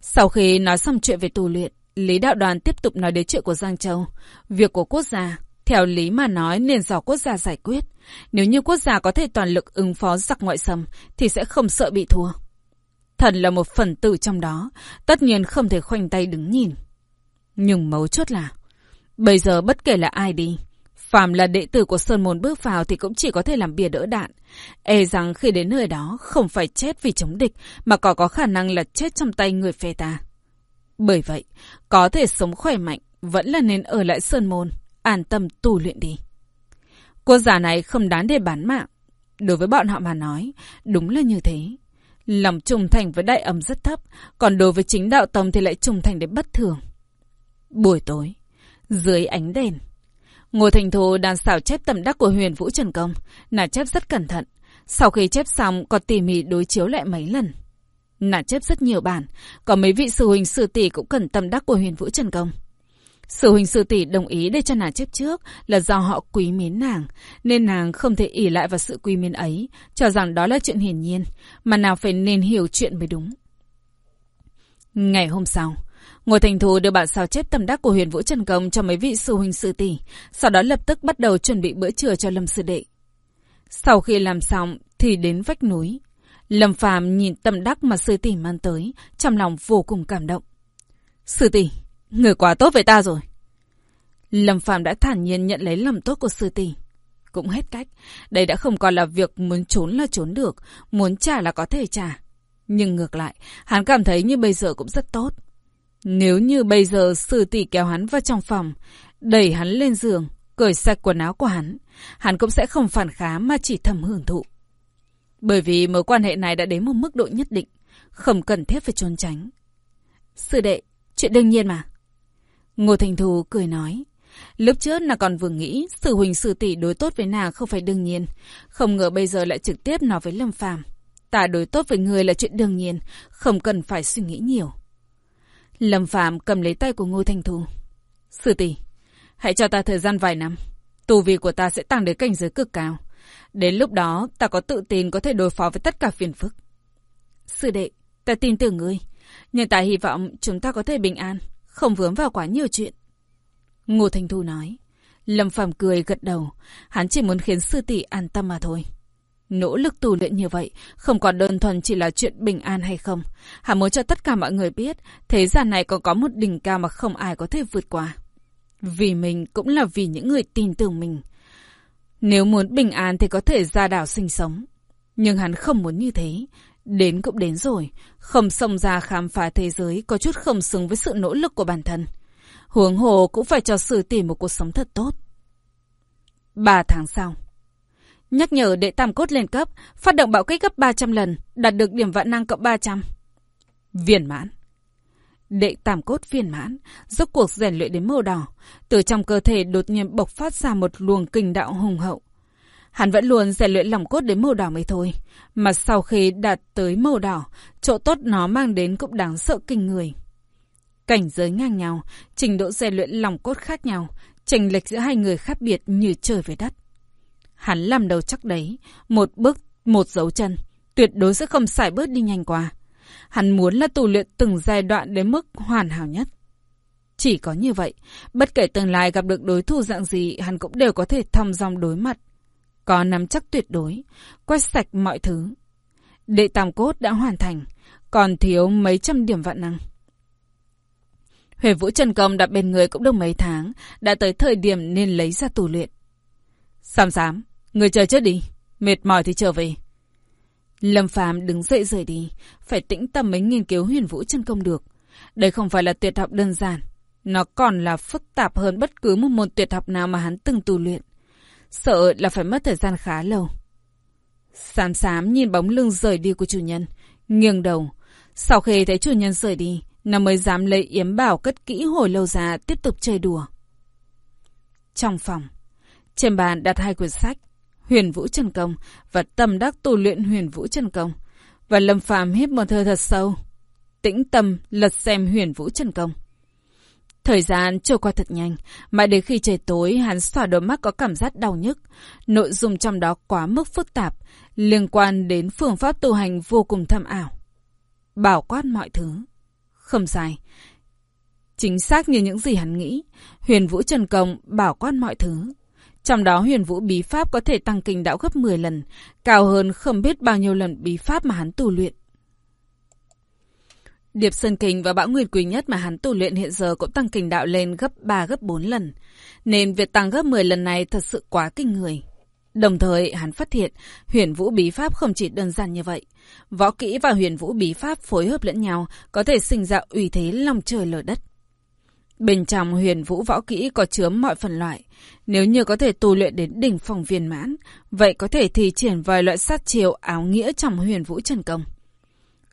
Sau khi nói xong chuyện về tu luyện, Lý Đạo Đoàn tiếp tục nói đến chuyện của Giang Châu, việc của quốc gia, theo lý mà nói nên do quốc gia giải quyết. Nếu như quốc gia có thể toàn lực ứng phó giặc ngoại xâm thì sẽ không sợ bị thua. Thần là một phần tử trong đó, tất nhiên không thể khoanh tay đứng nhìn. Nhưng mấu chốt là, bây giờ bất kể là ai đi, phàm là đệ tử của Sơn Môn bước vào thì cũng chỉ có thể làm bìa đỡ đạn. E rằng khi đến nơi đó không phải chết vì chống địch mà còn có khả năng là chết trong tay người phe ta. Bởi vậy, có thể sống khỏe mạnh vẫn là nên ở lại Sơn Môn, an tâm tu luyện đi. Quốc giả này không đáng để bán mạng. Đối với bọn họ mà nói, đúng là như thế. Lòng trung thành với đại âm rất thấp, còn đối với chính đạo tông thì lại trung thành đến bất thường. Buổi tối, dưới ánh đèn, Ngô Thành Thù đang xảo chép tầm đắc của huyền Vũ Trần Công, nàng chép rất cẩn thận. Sau khi chép xong còn tỉ mỉ đối chiếu lại mấy lần. Nàng chép rất nhiều bản, có mấy vị sư huynh sư tỷ cũng cần tâm đắc của huyền Vũ Trần Công. Sự huynh sư tỷ đồng ý để cho nàng chấp trước là do họ quý mến nàng, nên nàng không thể ỉ lại vào sự quý mến ấy, cho rằng đó là chuyện hiển nhiên, mà nàng phải nên hiểu chuyện mới đúng. Ngày hôm sau, Ngô Thành Thù đưa bản sao chép tâm đắc của huyền Vũ Trần Công cho mấy vị sư huynh sư tỷ, sau đó lập tức bắt đầu chuẩn bị bữa trưa cho Lâm Sư Đệ. Sau khi làm xong thì đến vách núi. Lâm Phàm nhìn tâm đắc mà sư tỷ mang tới, trong lòng vô cùng cảm động. Sư tỷ, người quá tốt với ta rồi. Lâm Phàm đã thản nhiên nhận lấy lòng tốt của sư tỷ. Cũng hết cách, đây đã không còn là việc muốn trốn là trốn được, muốn trả là có thể trả. Nhưng ngược lại, hắn cảm thấy như bây giờ cũng rất tốt. Nếu như bây giờ sư tỷ kéo hắn vào trong phòng, đẩy hắn lên giường, cởi sạch quần áo của hắn, hắn cũng sẽ không phản kháng mà chỉ thầm hưởng thụ. Bởi vì mối quan hệ này đã đến một mức độ nhất định, không cần thiết phải trốn tránh. Sư đệ, chuyện đương nhiên mà. Ngô Thành Thù cười nói. Lúc trước nàng còn vừa nghĩ sự huỳnh sư tỷ đối tốt với nàng không phải đương nhiên. Không ngờ bây giờ lại trực tiếp nói với Lâm Phàm Ta đối tốt với người là chuyện đương nhiên, không cần phải suy nghĩ nhiều. Lâm Phàm cầm lấy tay của Ngô Thanh Thù. Sư tỷ, hãy cho ta thời gian vài năm. Tu vi của ta sẽ tăng đến cảnh giới cực cao. Đến lúc đó, ta có tự tin có thể đối phó với tất cả phiền phức. Sư đệ, ta tin tưởng ngươi. Nhưng ta hy vọng chúng ta có thể bình an, không vướng vào quá nhiều chuyện. Ngô Thanh Thu nói. Lâm Phàm cười gật đầu. Hắn chỉ muốn khiến sư tỷ an tâm mà thôi. Nỗ lực tu luyện như vậy, không còn đơn thuần chỉ là chuyện bình an hay không. Hắn muốn cho tất cả mọi người biết, thế gian này còn có một đỉnh cao mà không ai có thể vượt qua. Vì mình cũng là vì những người tin tưởng mình. Nếu muốn bình an thì có thể ra đảo sinh sống. Nhưng hắn không muốn như thế. Đến cũng đến rồi. Không xông ra khám phá thế giới có chút không xứng với sự nỗ lực của bản thân. Huống hồ cũng phải cho sử tỷ một cuộc sống thật tốt. Ba tháng sau. Nhắc nhở đệ tam cốt lên cấp, phát động bạo kích gấp 300 lần, đạt được điểm vạn năng cộng 300. Viên mãn. Đệ tam cốt viên mãn, rốt cuộc rèn luyện đến màu đỏ. Từ trong cơ thể đột nhiên bộc phát ra một luồng kinh đạo hùng hậu. Hắn vẫn luôn rèn luyện lòng cốt đến màu đỏ mới thôi. Mà sau khi đạt tới màu đỏ, chỗ tốt nó mang đến cũng đáng sợ kinh người. Cảnh giới ngang nhau, trình độ rèn luyện lòng cốt khác nhau, chênh lệch giữa hai người khác biệt như trời với đất. Hắn làm đầu chắc đấy, một bước, một dấu chân, tuyệt đối sẽ không xài bớt đi nhanh qua. Hắn muốn là tu luyện từng giai đoạn đến mức hoàn hảo nhất. Chỉ có như vậy, bất kể tương lai gặp được đối thủ dạng gì, hắn cũng đều có thể thong dong đối mặt. Có nắm chắc tuyệt đối, quét sạch mọi thứ. Đệ tam cốt đã hoàn thành, còn thiếu mấy trăm điểm vạn năng. Huệ Vũ Trần Công đặt bên người cũng được mấy tháng, đã tới thời điểm nên lấy ra tù luyện. sám Sám, người chờ chết đi, mệt mỏi thì trở về. Lâm Phàm đứng dậy rời đi, phải tĩnh tâm mới nghiên cứu huyền vũ chân công được. Đây không phải là tuyệt học đơn giản, nó còn là phức tạp hơn bất cứ một môn tuyệt học nào mà hắn từng tu luyện. Sợ là phải mất thời gian khá lâu. Sám sám nhìn bóng lưng rời đi của chủ nhân, nghiêng đầu. Sau khi thấy chủ nhân rời đi, nó mới dám lấy yếm bảo cất kỹ hồi lâu ra tiếp tục chơi đùa. Trong phòng, trên bàn đặt hai quyển sách, Huyền Vũ Trần Công và Tâm Đắc Tu Luyện Huyền Vũ Trần Công. Và Lâm Phàm hít một hơi thật sâu, tĩnh tâm lật xem Huyền Vũ Trần Công. Thời gian trôi qua thật nhanh, mãi đến khi trời tối hắn xòa đôi mắt có cảm giác đau nhức. Nội dung trong đó quá mức phức tạp, liên quan đến phương pháp tu hành vô cùng thâm ảo. Bảo quát mọi thứ. Không sai. Chính xác như những gì hắn nghĩ, huyền vũ trần công bảo quát mọi thứ. Trong đó huyền vũ bí pháp có thể tăng kinh đạo gấp 10 lần, cao hơn không biết bao nhiêu lần bí pháp mà hắn tu luyện. Điệp Sơn Kinh và Bão Nguyệt Quý Nhất mà hắn tu luyện hiện giờ cũng tăng kinh đạo lên gấp 3 gấp 4 lần. Nên việc tăng gấp 10 lần này thật sự quá kinh người. Đồng thời hắn phát hiện huyền vũ bí pháp không chỉ đơn giản như vậy. Võ kỹ và huyền vũ bí pháp phối hợp lẫn nhau có thể sinh ra uy thế lòng trời lở đất. Bên trong huyền vũ võ kỹ có chứa mọi phần loại. Nếu như có thể tu luyện đến đỉnh phòng viên mãn, vậy có thể thì triển vài loại sát chiều áo nghĩa trong huyền vũ trần công.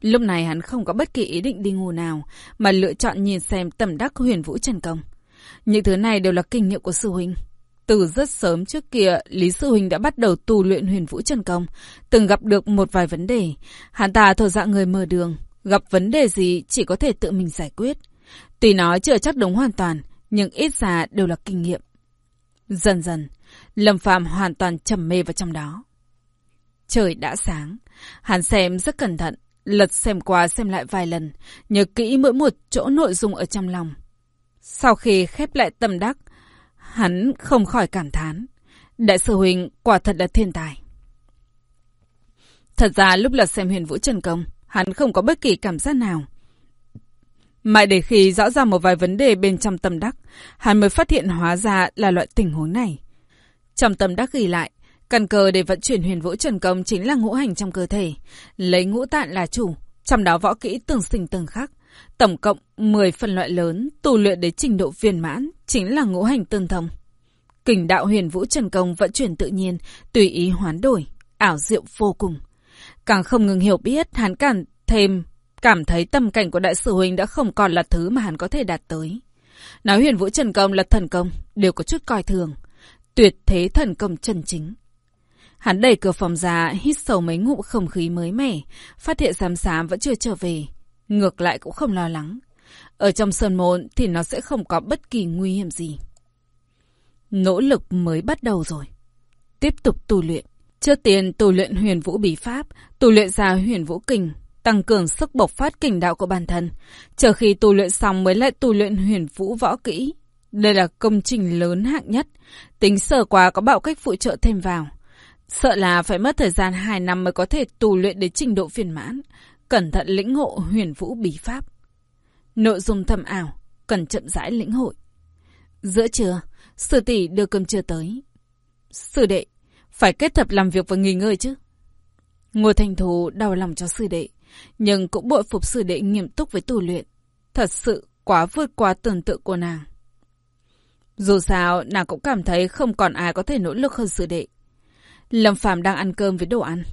Lúc này hắn không có bất kỳ ý định đi ngủ nào, mà lựa chọn nhìn xem tầm đắc huyền vũ trần công. Những thứ này đều là kinh nghiệm của sư huynh. Từ rất sớm trước kia, Lý Sư Huynh đã bắt đầu tu luyện huyền vũ trần công, từng gặp được một vài vấn đề. Hắn ta thuộc dạng người mở đường, gặp vấn đề gì chỉ có thể tự mình giải quyết. Tuy nói chưa chắc đúng hoàn toàn, nhưng ít ra đều là kinh nghiệm. Dần dần, Lâm Phàm hoàn toàn trầm mê vào trong đó. Trời đã sáng, hắn xem rất cẩn thận, lật xem qua xem lại vài lần, nhớ kỹ mỗi một chỗ nội dung ở trong lòng. Sau khi khép lại tâm đắc, hắn không khỏi cảm thán. Đại sư Huynh quả thật là thiên tài. Thật ra lúc lật xem huyền vũ trần công, hắn không có bất kỳ cảm giác nào. Mãi để khi rõ ràng một vài vấn đề bên trong tâm đắc, hắn mới phát hiện hóa ra là loại tình huống này. Trong tâm đắc ghi lại, căn cơ để vận chuyển huyền vũ trần công chính là ngũ hành trong cơ thể, lấy ngũ tạng là chủ, trong đó võ kỹ từng sinh từng khác. Tổng cộng 10 phân loại lớn, tu luyện đến trình độ viên mãn, chính là ngũ hành tương thông. Kình đạo huyền vũ trần công vận chuyển tự nhiên, tùy ý hoán đổi, ảo diệu vô cùng. Càng không ngừng hiểu biết, hắn càng thêm cảm thấy tâm cảnh của đại sư huynh đã không còn là thứ mà hắn có thể đạt tới. Nói huyền vũ trần công là thần công, đều có chút coi thường. Tuyệt thế thần công chân chính. Hắn đẩy cửa phòng ra, hít sâu mấy ngụm không khí mới mẻ, phát hiện xám xám vẫn chưa trở về. Ngược lại cũng không lo lắng. Ở trong sơn môn thì nó sẽ không có bất kỳ nguy hiểm gì. Nỗ lực mới bắt đầu rồi. Tiếp tục tu luyện. Trước tiên tu luyện huyền vũ bí pháp, tu luyện ra huyền vũ kình, tăng cường sức bộc phát kình đạo của bản thân. Chờ khi tu luyện xong mới lại tu luyện huyền vũ võ kỹ. Đây là công trình lớn hạng nhất. Tính sở quá có bạo cách phụ trợ thêm vào. Sợ là phải mất thời gian 2 năm mới có thể tu luyện đến trình độ phiền mãn. Cẩn thận lĩnh ngộ huyền vũ bí pháp. Nội dung thầm ảo, cần chậm rãi lĩnh hội. Giữa trưa, sư tỷ đưa cơm trưa tới. Sư đệ, phải kết hợp làm việc và nghỉ ngơi chứ. Ngô Thành Thù đau lòng cho sư đệ, nhưng cũng bội phục sư đệ nghiêm túc với tu luyện. Thật sự quá vượt qua tưởng tượng của nàng. Dù sao, nàng cũng cảm thấy không còn ai có thể nỗ lực hơn sư đệ. Lâm Phàm đang ăn cơm với đồ ăn.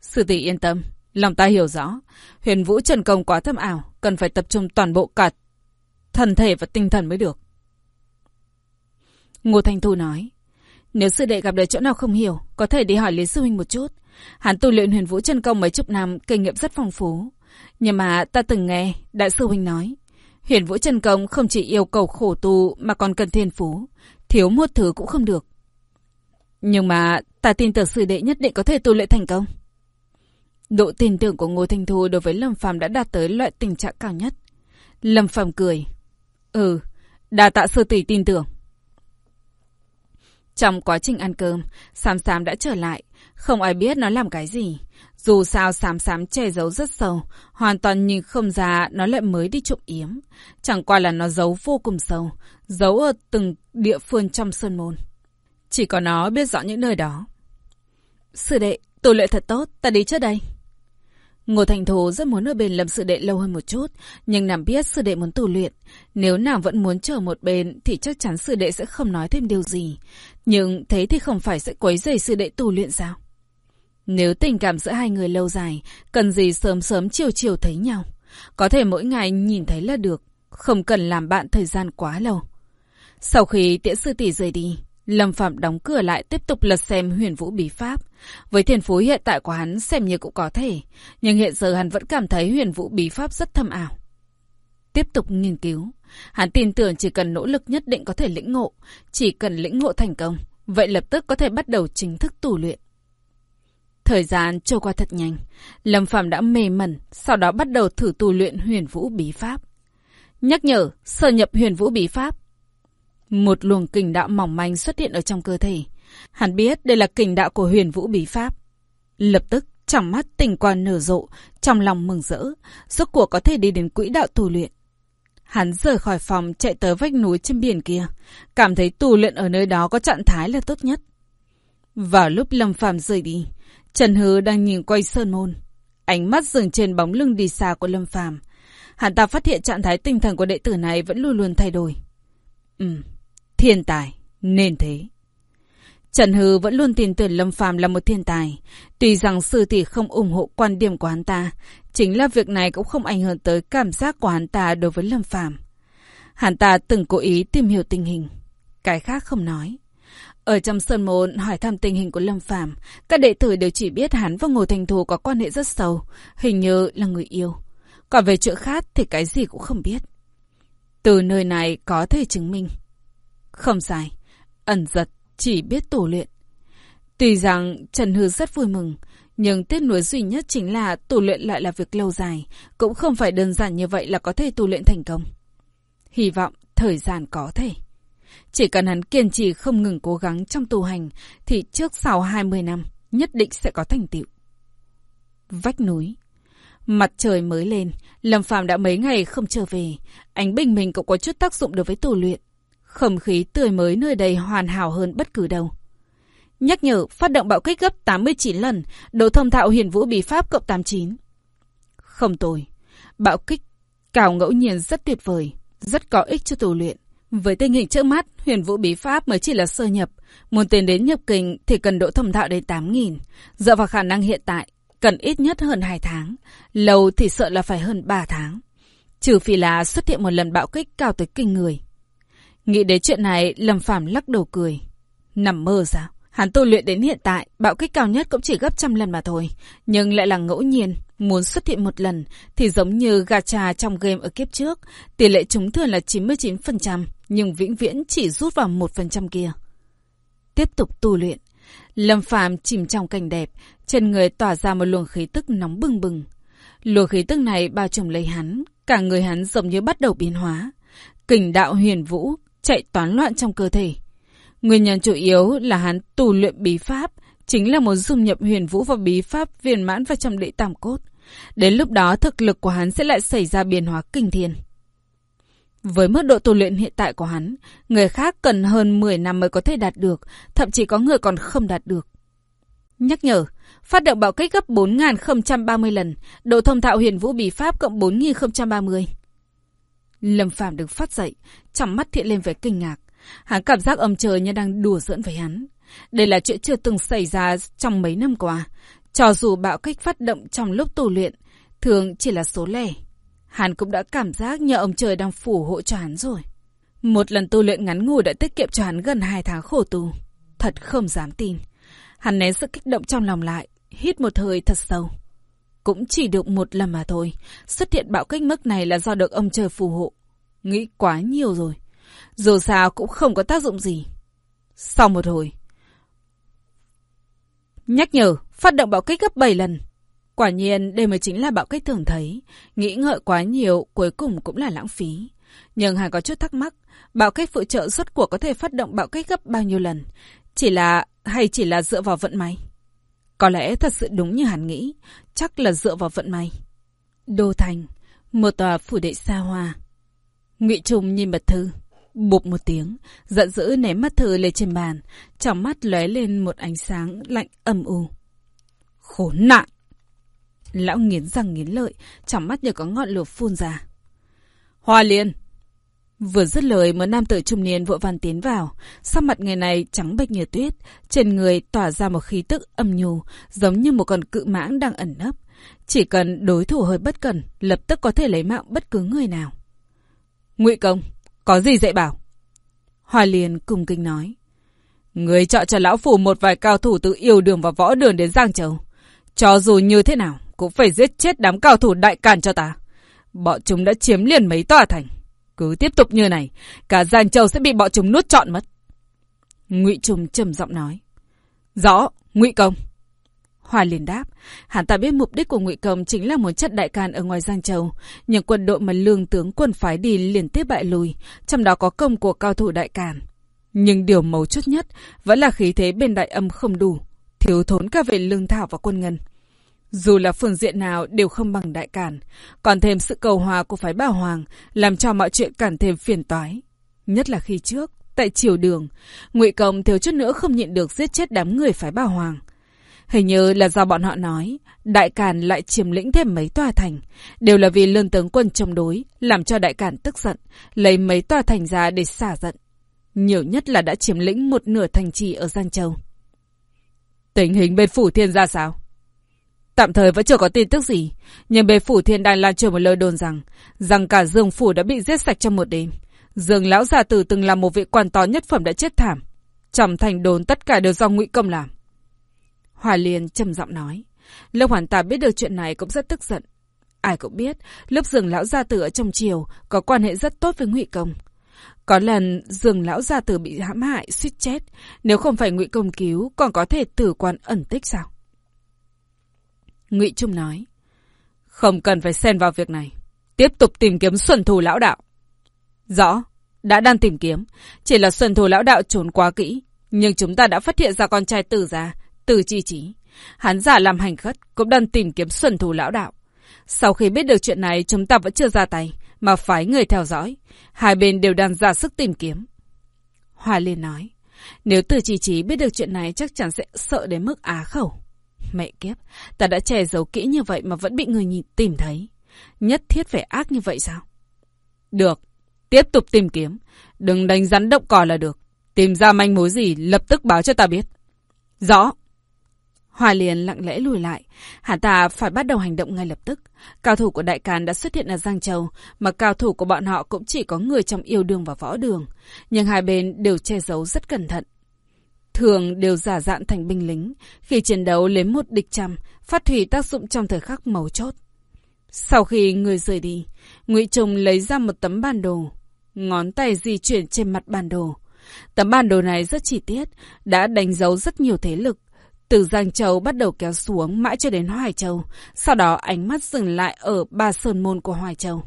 Sư tỷ yên tâm, lòng ta hiểu rõ. Huyền Vũ Trần Công quá thâm ảo, cần phải tập trung toàn bộ cả thần thể và tinh thần mới được. Ngô Thanh Thu nói, nếu sư đệ gặp được chỗ nào không hiểu, có thể đi hỏi Lý Sư Huynh một chút. Hắn tu luyện huyền vũ chân công mấy chục năm, kinh nghiệm rất phong phú. Nhưng mà ta từng nghe Đại sư Huynh nói, huyền vũ chân công không chỉ yêu cầu khổ tu mà còn cần thiên phú. Thiếu một thứ cũng không được. Nhưng mà ta tin tưởng sư đệ nhất định có thể tu luyện thành công. Độ tin tưởng của Ngô Thanh Thu đối với Lâm Phàm đã đạt tới loại tình trạng cao nhất. Lâm Phàm cười. Ừ, đa tạ sư tỷ tin tưởng. Trong quá trình ăn cơm, Sám Sám đã trở lại. Không ai biết nó làm cái gì. Dù sao Sám Sám che giấu rất sâu. Hoàn toàn nhìn không ra nó lại mới đi trộm yếm. Chẳng qua là nó giấu vô cùng sâu. Giấu ở từng địa phương trong sơn môn. Chỉ có nó biết rõ những nơi đó. Sư đệ, tu luyện thật tốt. Ta đi trước đây. Ngô Thành Thù rất muốn ở bên Lâm Sư Đệ lâu hơn một chút, nhưng nàng biết Sư Đệ muốn tu luyện. Nếu nàng vẫn muốn chờ một bên thì chắc chắn Sư Đệ sẽ không nói thêm điều gì. Nhưng thế thì không phải sẽ quấy rầy Sư Đệ tu luyện sao? Nếu tình cảm giữa hai người lâu dài, cần gì sớm sớm chiều chiều thấy nhau. Có thể mỗi ngày nhìn thấy là được, không cần làm bạn thời gian quá lâu. Sau khi tiễn sư tỷ rời đi, Lâm Phạm đóng cửa lại tiếp tục lật xem huyền vũ bí pháp. Với thiên phú hiện tại của hắn xem như cũng có thể, nhưng hiện giờ hắn vẫn cảm thấy huyền vũ bí pháp rất thâm ảo. Tiếp tục nghiên cứu, hắn tin tưởng chỉ cần nỗ lực nhất định có thể lĩnh ngộ, chỉ cần lĩnh ngộ thành công, vậy lập tức có thể bắt đầu chính thức tu luyện. Thời gian trôi qua thật nhanh, Lâm Phạm đã mê mẩn, sau đó bắt đầu thử tu luyện huyền vũ bí pháp. Nhắc nhở, sơ nhập huyền vũ bí pháp, một luồng kình đạo mỏng manh xuất hiện ở trong cơ thể. Hắn biết đây là kình đạo của huyền vũ bí pháp. Lập tức, trong mắt tình quan nở rộ, trong lòng mừng rỡ, rốt cuộc có thể đi đến quỹ đạo tu luyện. Hắn rời khỏi phòng chạy tới vách núi trên biển kia, cảm thấy tu luyện ở nơi đó có trạng thái là tốt nhất. Vào lúc Lâm Phàm rời đi, Trần Hứ đang nhìn quay sơn môn, ánh mắt dừng trên bóng lưng đi xa của Lâm Phàm. Hắn ta phát hiện trạng thái tinh thần của đệ tử này vẫn luôn luôn thay đổi. Ừm, Thiên tài, nên thế. Trần Hư vẫn luôn tin tưởng Lâm Phàm là một thiên tài. Tuy rằng sư tỷ không ủng hộ quan điểm của hắn ta, chính là việc này cũng không ảnh hưởng tới cảm giác của hắn ta đối với Lâm Phàm. Hắn ta từng cố ý tìm hiểu tình hình, cái khác không nói. Ở trong sơn môn hỏi thăm tình hình của Lâm Phàm, các đệ tử đều chỉ biết hắn và Ngô Thành Thù có quan hệ rất sâu, hình như là người yêu. Còn về chuyện khác thì cái gì cũng không biết. Từ nơi này có thể chứng minh không sai, ẩn giật chỉ biết tu luyện. Tuy rằng Trần Hư rất vui mừng, nhưng tiếc nuối duy nhất chính là tu luyện lại là việc lâu dài, cũng không phải đơn giản như vậy là có thể tu luyện thành công. Hy vọng thời gian có thể. Chỉ cần hắn kiên trì không ngừng cố gắng trong tu hành, thì trước sau 20 năm, nhất định sẽ có thành tựu. Vách núi Mặt trời mới lên, Lâm Phàm đã mấy ngày không trở về, ánh bình minh cũng có chút tác dụng đối với tu luyện. Không khí tươi mới nơi đây hoàn hảo hơn bất cứ đâu. Nhắc nhở phát động bạo kích gấp 89 lần, độ thông thạo huyền vũ bí pháp cộng 89. Không tồi. Bạo kích cào ngẫu nhiên rất tuyệt vời, rất có ích cho tù luyện. Với tình hình trước mắt, huyền vũ bí pháp mới chỉ là sơ nhập. Muốn tiến đến nhập kinh thì cần độ thông thạo đến 8.000. Dựa vào khả năng hiện tại, cần ít nhất hơn 2 tháng. Lâu thì sợ là phải hơn 3 tháng. Trừ phi là xuất hiện một lần bạo kích cao tới kinh người. Nghĩ đến chuyện này, Lâm Phàm lắc đầu cười. Nằm mơ sao? Hắn tu luyện đến hiện tại, bạo kích cao nhất cũng chỉ gấp trăm lần mà thôi. Nhưng lại là ngẫu nhiên, muốn xuất hiện một lần thì giống như gacha trong game ở kiếp trước. Tỷ lệ trúng thường là 99%, nhưng vĩnh viễn chỉ rút vào 1% kia. Tiếp tục tu luyện. Lâm Phàm chìm trong cảnh đẹp, trên người tỏa ra một luồng khí tức nóng bừng bừng. Luồng khí tức này bao trùm lấy hắn, cả người hắn giống như bắt đầu biến hóa. Kình đạo huyền vũ, chạy toán loạn trong cơ thể. Nguyên nhân chủ yếu là hắn tù luyện bí pháp, chính là muốn dung nhập huyền vũ vào bí pháp viên mãn vào trong đệ tam cốt. Đến lúc đó thực lực của hắn sẽ lại xảy ra biến hóa kinh thiên. Với mức độ tu luyện hiện tại của hắn, người khác cần hơn 10 năm mới có thể đạt được, thậm chí có người còn không đạt được. Nhắc nhở, phát động bạo kích gấp 4.030 lần, độ thông thạo huyền vũ bí pháp cộng 4.030. Lâm Phàm được phát dậy, trong mắt thiện lên vẻ kinh ngạc. Hắn cảm giác âm trời như đang đùa giỡn với hắn. Đây là chuyện chưa từng xảy ra trong mấy năm qua. Cho dù bạo kích phát động trong lúc tù luyện, thường chỉ là số lẻ. Hắn cũng đã cảm giác nhờ ông trời đang phù hộ cho hắn rồi. Một lần tu luyện ngắn ngủi đã tiết kiệm cho hắn gần hai tháng khổ tù. Thật không dám tin. Hắn nén sự kích động trong lòng lại, hít một hơi thật sâu. Cũng chỉ được một lần mà thôi. Xuất hiện bạo kích mức này là do được ông trời phù hộ. Nghĩ quá nhiều rồi. Dù sao cũng không có tác dụng gì. Sau một hồi. Nhắc nhở, phát động bạo kích gấp 7 lần. Quả nhiên đây mới chính là bạo kích thường thấy. Nghĩ ngợi quá nhiều cuối cùng cũng là lãng phí. Nhưng Hải có chút thắc mắc. Bạo kích phụ trợ xuất của có thể phát động bạo kích gấp bao nhiêu lần? Chỉ là... hay chỉ là dựa vào vận may? Có lẽ thật sự đúng như hắn nghĩ. Chắc là dựa vào vận may. Đô Thành. Một tòa phủ đệ xa hoa. Ngụy Trung nhìn mật thư. Bụp một tiếng, giận dữ ném mắt thư lên trên bàn, trong mắt lóe lên một ánh sáng lạnh âm u. Khốn nạn! Lão nghiến răng nghiến lợi, trong mắt như có ngọn lửa phun ra. Hoa liên! Vừa dứt lời một nam tử trung niên vội vàng tiến vào, sắc mặt người này trắng bệch như tuyết, trên người tỏa ra một khí tức âm nhu, giống như một con cự mãng đang ẩn nấp. Chỉ cần đối thủ hơi bất cẩn, lập tức có thể lấy mạng bất cứ người nào. Ngụy công, có gì dạy bảo? Hoa Liên cùng kinh nói. Người chọn cho lão phủ một vài cao thủ từ yêu đường và võ đường đến Giang Châu. Cho dù như thế nào, cũng phải giết chết đám cao thủ đại càn cho ta. Bọn chúng đã chiếm liền mấy tòa thành. Cứ tiếp tục như này, cả Giang Châu sẽ bị bọn chúng nuốt trọn mất. Ngụy Trung trầm giọng nói. Rõ, Ngụy Công. Hoa liền đáp, hắn ta biết mục đích của Ngụy Công chính là muốn chất đại can ở ngoài Giang Châu, nhưng quân đội mà lương tướng quân phái đi liên tiếp bại lùi, trong đó có công của cao thủ đại càn. Nhưng điều mấu chốt nhất vẫn là khí thế bên đại âm không đủ, thiếu thốn cả về lương thảo và quân ngân. Dù là phương diện nào đều không bằng đại càn, còn thêm sự cầu hòa của phái bảo hoàng làm cho mọi chuyện càng thêm phiền toái. Nhất là khi trước, tại triều đường, ngụy Công thiếu chút nữa không nhịn được giết chết đám người phái bảo hoàng. Hình như là do bọn họ nói, đại càn lại chiếm lĩnh thêm mấy tòa thành, đều là vì lương tướng quân chống đối, làm cho đại càn tức giận, lấy mấy tòa thành ra để xả giận. Nhiều nhất là đã chiếm lĩnh một nửa thành trì ở Giang Châu. Tình hình bên phủ thiên ra sao? Tạm thời vẫn chưa có tin tức gì, nhưng bên phủ thiên đang lan truyền một lời đồn rằng, rằng cả Dương phủ đã bị giết sạch trong một đêm. Dương lão già tử từng là một vị quan to nhất phẩm đã chết thảm. Trong thành đồn tất cả đều do ngụy công làm. Hòa Liên trầm giọng nói. Lâm Hoàn Tà biết được chuyện này cũng rất tức giận. Ai cũng biết, lớp Dương lão gia tử ở trong triều có quan hệ rất tốt với Ngụy Công. Có lần Dương lão gia tử bị hãm hại, suýt chết, nếu không phải Ngụy Công cứu, còn có thể tử quan ẩn tích sao? Ngụy Trung nói, không cần phải xen vào việc này, tiếp tục tìm kiếm Xuân Thù lão đạo. Rõ, đã đang tìm kiếm, chỉ là Xuân Thù lão đạo trốn quá kỹ, nhưng chúng ta đã phát hiện ra con trai tử già Tử chi trí. Hắn giả làm hành khất, cũng đang tìm kiếm xuân thù lão đạo. Sau khi biết được chuyện này, chúng ta vẫn chưa ra tay, mà phái người theo dõi. Hai bên đều đang ra sức tìm kiếm. Hoa Liên nói, nếu từ chi trí biết được chuyện này chắc chắn sẽ sợ đến mức á khẩu. Mẹ kiếp, ta đã che giấu kỹ như vậy mà vẫn bị người nhìn tìm thấy. Nhất thiết phải ác như vậy sao? Được, tiếp tục tìm kiếm. Đừng đánh rắn động cỏ là được. Tìm ra manh mối gì lập tức báo cho ta biết. Rõ. Hoa liền lặng lẽ lùi lại. Hắn ta phải bắt đầu hành động ngay lập tức. Cao thủ của Đại Càn đã xuất hiện ở Giang Châu, mà cao thủ của bọn họ cũng chỉ có người trong yêu đương và võ đường. Nhưng hai bên đều che giấu rất cẩn thận. Thường đều giả dạng thành binh lính, khi chiến đấu lấy một địch trăm, phát huy tác dụng trong thời khắc mấu chốt. Sau khi người rời đi, Ngụy Trùng lấy ra một tấm bản đồ, ngón tay di chuyển trên mặt bản đồ. Tấm bản đồ này rất chi tiết, đã đánh dấu rất nhiều thế lực, từ Giang Châu bắt đầu kéo xuống mãi cho đến Hoài Châu, sau đó ánh mắt dừng lại ở ba sơn môn của Hoài Châu.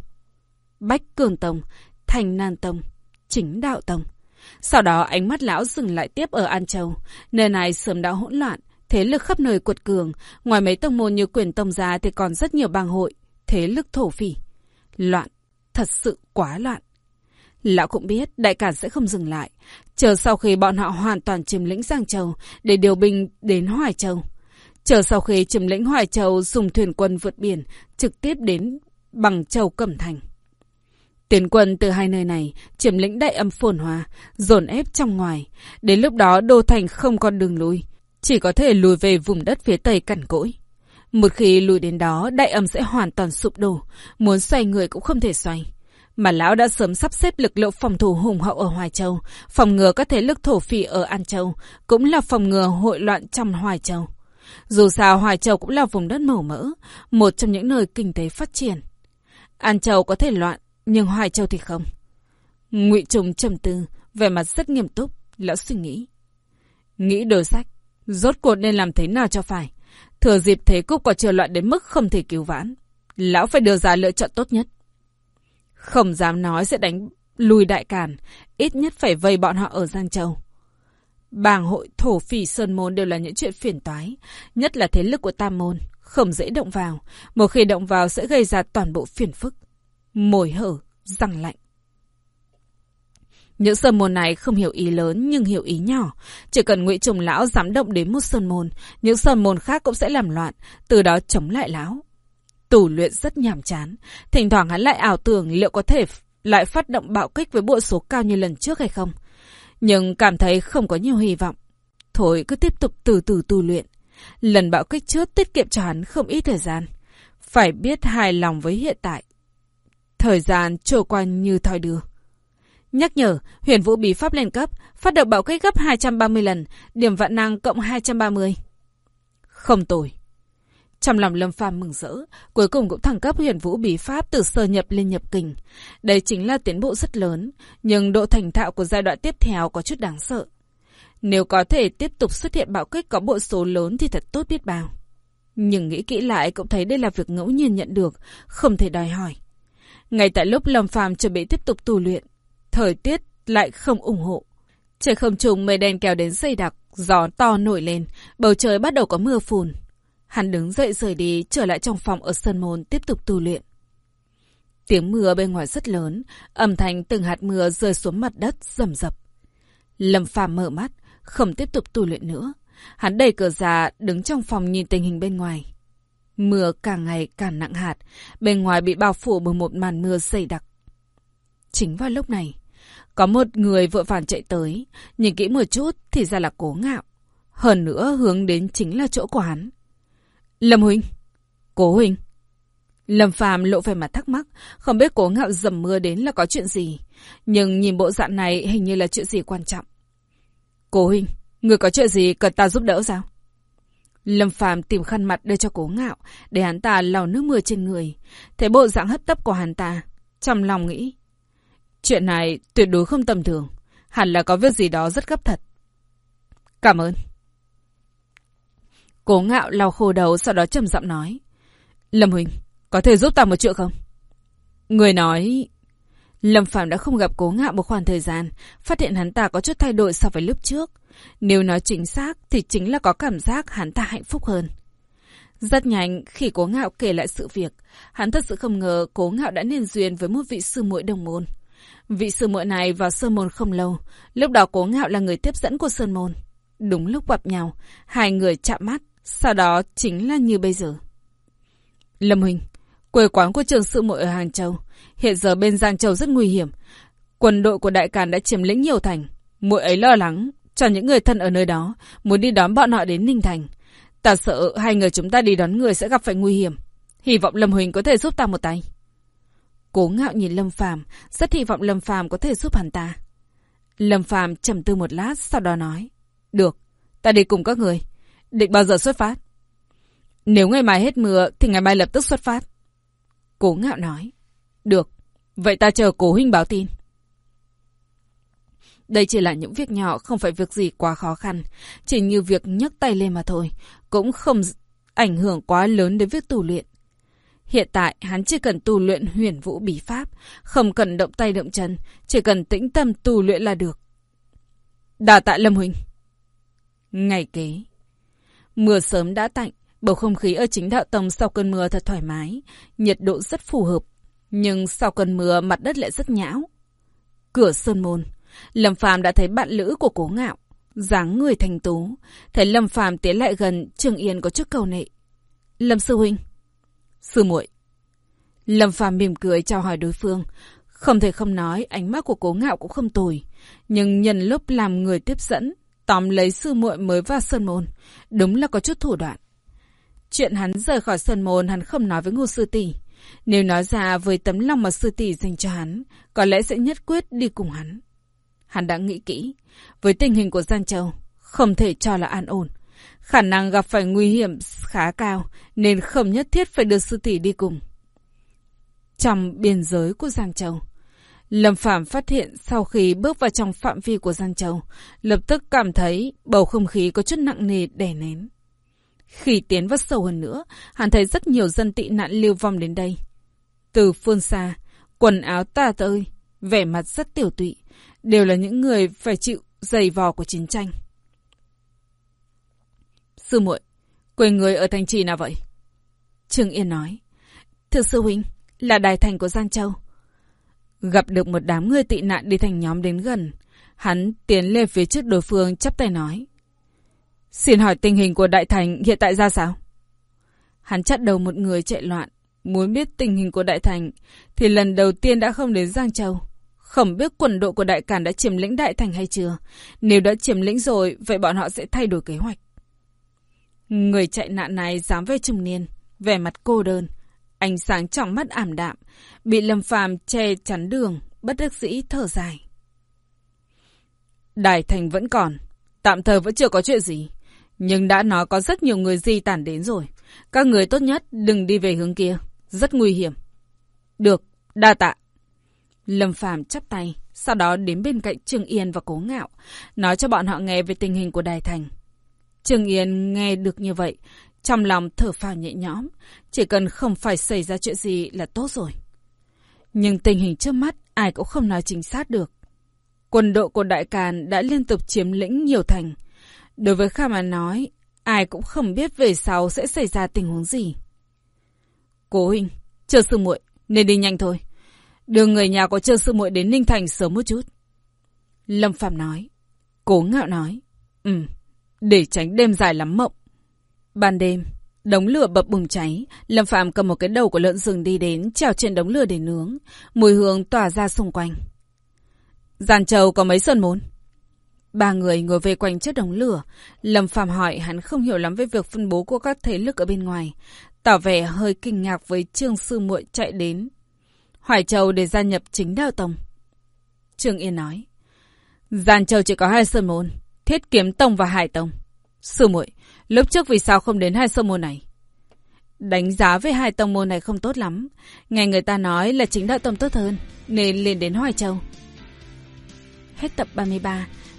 Bách Cường Tông, Thành Nan Tông, Chính Đạo Tông. Sau đó ánh mắt lão dừng lại tiếp ở An Châu, nơi này sớm đã hỗn loạn, thế lực khắp nơi cuột cường, ngoài mấy tông môn như quyền tông gia thì còn rất nhiều bang hội, thế lực thổ phỉ. Loạn, thật sự quá loạn. Lão cũng biết đại cản sẽ không dừng lại, chờ sau khi bọn họ hoàn toàn chiếm lĩnh Giang Châu để điều binh đến Hoài Châu. Chờ sau khi chiếm lĩnh Hoài Châu dùng thuyền quân vượt biển trực tiếp đến Bằng Châu Cẩm Thành. Tiến quân từ hai nơi này chiếm lĩnh đại âm phồn hoa, dồn ép trong ngoài. Đến lúc đó Đô Thành không còn đường lui, chỉ có thể lùi về vùng đất phía tây cằn cỗi. Một khi lùi đến đó, đại âm sẽ hoàn toàn sụp đổ, muốn xoay người cũng không thể xoay. Mà lão đã sớm sắp xếp lực lượng phòng thủ hùng hậu ở Hoài Châu, phòng ngừa các thế lực thổ phỉ ở An Châu, cũng là phòng ngừa hội loạn trong Hoài Châu. Dù sao Hoài Châu cũng là vùng đất màu mỡ, một trong những nơi kinh tế phát triển. An Châu có thể loạn, nhưng Hoài Châu thì không. Ngụy Trùng trầm tư, vẻ mặt rất nghiêm túc, lão suy nghĩ. Nghĩ đồ sách, rốt cuộc nên làm thế nào cho phải. Thừa dịp thế cúc có trở loạn đến mức không thể cứu vãn. Lão phải đưa ra lựa chọn tốt nhất. Không dám nói sẽ đánh lùi đại càn, ít nhất phải vây bọn họ ở Giang Châu. Bàng hội thổ phỉ sơn môn đều là những chuyện phiền toái, nhất là thế lực của tam môn, không dễ động vào. Một khi động vào sẽ gây ra toàn bộ phiền phức. Mồi hở, răng lạnh. Những sơn môn này không hiểu ý lớn nhưng hiểu ý nhỏ. Chỉ cần ngụy trùng lão dám động đến một sơn môn, những sơn môn khác cũng sẽ làm loạn, từ đó chống lại lão. Tù luyện rất nhàm chán. Thỉnh thoảng hắn lại ảo tưởng liệu có thể lại phát động bạo kích với bộ số cao như lần trước hay không. Nhưng cảm thấy không có nhiều hy vọng. Thôi cứ tiếp tục từ từ tu luyện. Lần bạo kích trước tiết kiệm cho hắn không ít thời gian. Phải biết hài lòng với hiện tại. Thời gian trôi qua như thoi đưa. Nhắc nhở, huyền vũ bí pháp lên cấp, phát động bạo kích gấp 230 lần, điểm vạn năng cộng 230. Không tồi. Trong lòng Lâm Phàm mừng rỡ, cuối cùng cũng thăng cấp huyền vũ bí pháp từ sơ nhập lên nhập kình. Đây chính là tiến bộ rất lớn, nhưng độ thành thạo của giai đoạn tiếp theo có chút đáng sợ. Nếu có thể tiếp tục xuất hiện bạo kích có bộ số lớn thì thật tốt biết bao. Nhưng nghĩ kỹ lại cũng thấy đây là việc ngẫu nhiên nhận được, không thể đòi hỏi. Ngay tại lúc Lâm Phàm chuẩn bị tiếp tục tu luyện, thời tiết lại không ủng hộ. Trời không trùng mây đen kéo đến dày đặc, gió to nổi lên, bầu trời bắt đầu có mưa phùn. Hắn đứng dậy rời đi, trở lại trong phòng ở sân môn tiếp tục tu luyện. Tiếng mưa bên ngoài rất lớn, âm thanh từng hạt mưa rơi xuống mặt đất rầm rập. Lâm Phàm mở mắt, không tiếp tục tu luyện nữa. Hắn đẩy cửa ra, đứng trong phòng nhìn tình hình bên ngoài. Mưa càng ngày càng nặng hạt, bên ngoài bị bao phủ bởi một màn mưa dày đặc. Chính vào lúc này, có một người vội vàng chạy tới, nhìn kỹ một chút thì ra là cố ngạo. Hơn nữa hướng đến chính là chỗ của hắn. Lâm Huynh! Cố Huynh! Lâm Phàm lộ vẻ mặt thắc mắc, không biết cố ngạo dầm mưa đến là có chuyện gì. Nhưng nhìn bộ dạng này hình như là chuyện gì quan trọng. Cố Huynh, người có chuyện gì cần ta giúp đỡ sao? Lâm Phàm tìm khăn mặt đưa cho cố ngạo, để hắn ta lau nước mưa trên người. Thấy bộ dạng hấp tấp của hắn ta, trong lòng nghĩ. Chuyện này tuyệt đối không tầm thường, hẳn là có việc gì đó rất gấp thật. Cảm ơn. Cố ngạo lau khô đầu sau đó trầm giọng nói. Lâm Huỳnh, có thể giúp ta một chuyện không? Người nói... Lâm Phạm đã không gặp cố ngạo một khoảng thời gian, phát hiện hắn ta có chút thay đổi so với lúc trước. Nếu nói chính xác thì chính là có cảm giác hắn ta hạnh phúc hơn. Rất nhanh, khi cố ngạo kể lại sự việc, hắn thật sự không ngờ cố ngạo đã nên duyên với một vị sư muội đồng môn. Vị sư muội này vào Sơn Môn không lâu, lúc đó cố ngạo là người tiếp dẫn của Sơn Môn. Đúng lúc gặp nhau, hai người chạm mắt, sau đó chính là như bây giờ. Lâm Huỳnh, quê quán của trường sự muội ở Hàng Châu. Hiện giờ bên Giang Châu rất nguy hiểm. Quân đội của Đại Càn đã chiếm lĩnh nhiều thành. Muội ấy lo lắng cho những người thân ở nơi đó, muốn đi đón bọn họ đến Ninh Thành. Ta sợ hai người chúng ta đi đón người sẽ gặp phải nguy hiểm. Hy vọng Lâm Huỳnh có thể giúp ta một tay. Cố ngạo nhìn Lâm Phàm, rất hy vọng Lâm Phàm có thể giúp hắn ta. Lâm Phàm trầm tư một lát, sau đó nói. Được, ta đi cùng các người. Định bao giờ xuất phát? Nếu ngày mai hết mưa, thì ngày mai lập tức xuất phát. Cố ngạo nói. Được, vậy ta chờ cố huynh báo tin. Đây chỉ là những việc nhỏ, không phải việc gì quá khó khăn. Chỉ như việc nhấc tay lên mà thôi. Cũng không ảnh hưởng quá lớn đến việc tu luyện. Hiện tại, hắn chỉ cần tu luyện huyền vũ bí pháp, không cần động tay động chân, chỉ cần tĩnh tâm tu luyện là được. Đà tạ Lâm Huynh. Ngày kế. Mưa sớm đã tạnh, bầu không khí ở chính đạo tông sau cơn mưa thật thoải mái, nhiệt độ rất phù hợp. Nhưng sau cơn mưa mặt đất lại rất nhão. Cửa sơn môn, Lâm Phàm đã thấy bạn lữ của cố ngạo, dáng người thành tú. Thấy Lâm Phàm tiến lại gần, Trường Yên có chút cầu nệ. Lâm Sư Huynh. Sư muội Lâm Phàm mỉm cười chào hỏi đối phương. Không thể không nói, ánh mắt của cố ngạo cũng không tồi. Nhưng nhân lúc làm người tiếp dẫn, tóm lấy sư muội mới vào sơn môn. Đúng là có chút thủ đoạn. Chuyện hắn rời khỏi sơn môn hắn không nói với ngô sư tỷ. Nếu nói ra với tấm lòng mà sư tỷ dành cho hắn, có lẽ sẽ nhất quyết đi cùng hắn. Hắn đã nghĩ kỹ, với tình hình của Giang Châu, không thể cho là an ổn. Khả năng gặp phải nguy hiểm khá cao, nên không nhất thiết phải đưa sư tỷ đi cùng. Trong biên giới của Giang Châu, Lâm Phạm phát hiện sau khi bước vào trong phạm vi của Giang Châu, lập tức cảm thấy bầu không khí có chút nặng nề đè nén. Khi tiến vào sâu hơn nữa, hắn thấy rất nhiều dân tị nạn lưu vong đến đây. Từ phương xa, quần áo tà tơi, vẻ mặt rất tiểu tụy, đều là những người phải chịu dày vò của chiến tranh. Sư muội, quê người ở thành trì nào vậy? Trương Yên nói. Thưa sư huynh, là đài thành của Giang Châu. Gặp được một đám người tị nạn đi thành nhóm đến gần. Hắn tiến lên phía trước đối phương chắp tay nói. Xin hỏi tình hình của đại thành hiện tại ra sao? Hắn chắt đầu một người chạy loạn. Muốn biết tình hình của đại thành thì lần đầu tiên đã không đến Giang Châu. Không biết quân đội của đại cản đã chiếm lĩnh đại thành hay chưa. Nếu đã chiếm lĩnh rồi, vậy bọn họ sẽ thay đổi kế hoạch. Người chạy nạn này dám về trung niên, vẻ mặt cô đơn, ánh sáng trong mắt ảm đạm, bị Lâm Phàm che chắn đường, bất đắc dĩ thở dài. Đại thành vẫn còn, tạm thời vẫn chưa có chuyện gì, nhưng đã nói có rất nhiều người di tản đến rồi. Các người tốt nhất đừng đi về hướng kia, rất nguy hiểm. Được, đa tạ. Lâm Phàm chắp tay, sau đó đến bên cạnh Trương Yên và Cố Ngạo, nói cho bọn họ nghe về tình hình của Đài Thành. Trương Yên nghe được như vậy, trong lòng thở phào nhẹ nhõm, chỉ cần không phải xảy ra chuyện gì là tốt rồi. Nhưng tình hình trước mắt ai cũng không nói chính xác được. Quân đội của Đại Càn đã liên tục chiếm lĩnh nhiều thành. Đối với Kha mà nói, ai cũng không biết về sau sẽ xảy ra tình huống gì. Cố huynh, chờ sư muội, nên đi nhanh thôi. Đưa người nhà của Trương Sư muội đến Ninh Thành sớm một chút. Lâm Phạm nói. Cố ngạo nói. Ừ, để tránh đêm dài lắm mộng. Ban đêm, đống lửa bập bùng cháy. Lâm Phạm cầm một cái đầu của lợn rừng đi đến, trèo trên đống lửa để nướng. Mùi hương tỏa ra xung quanh. Giàn trầu có mấy sơn môn? Ba người ngồi về quanh chiếc đống lửa. Lâm Phạm hỏi hắn không hiểu lắm về việc phân bố của các thế lực ở bên ngoài. Tỏ vẻ hơi kinh ngạc với Trương Sư muội chạy đến Hoài Châu để gia nhập chính đạo tông. Trương Yên nói. Giàn Châu chỉ có hai sơn môn, Thiết Kiếm Tông và Hải Tông. Sư muội, lúc trước vì sao không đến hai sơn môn này? Đánh giá về hai tông môn này không tốt lắm. Nghe người ta nói là chính đạo tông tốt hơn, nên lên đến Hoài Châu. Hết tập 33.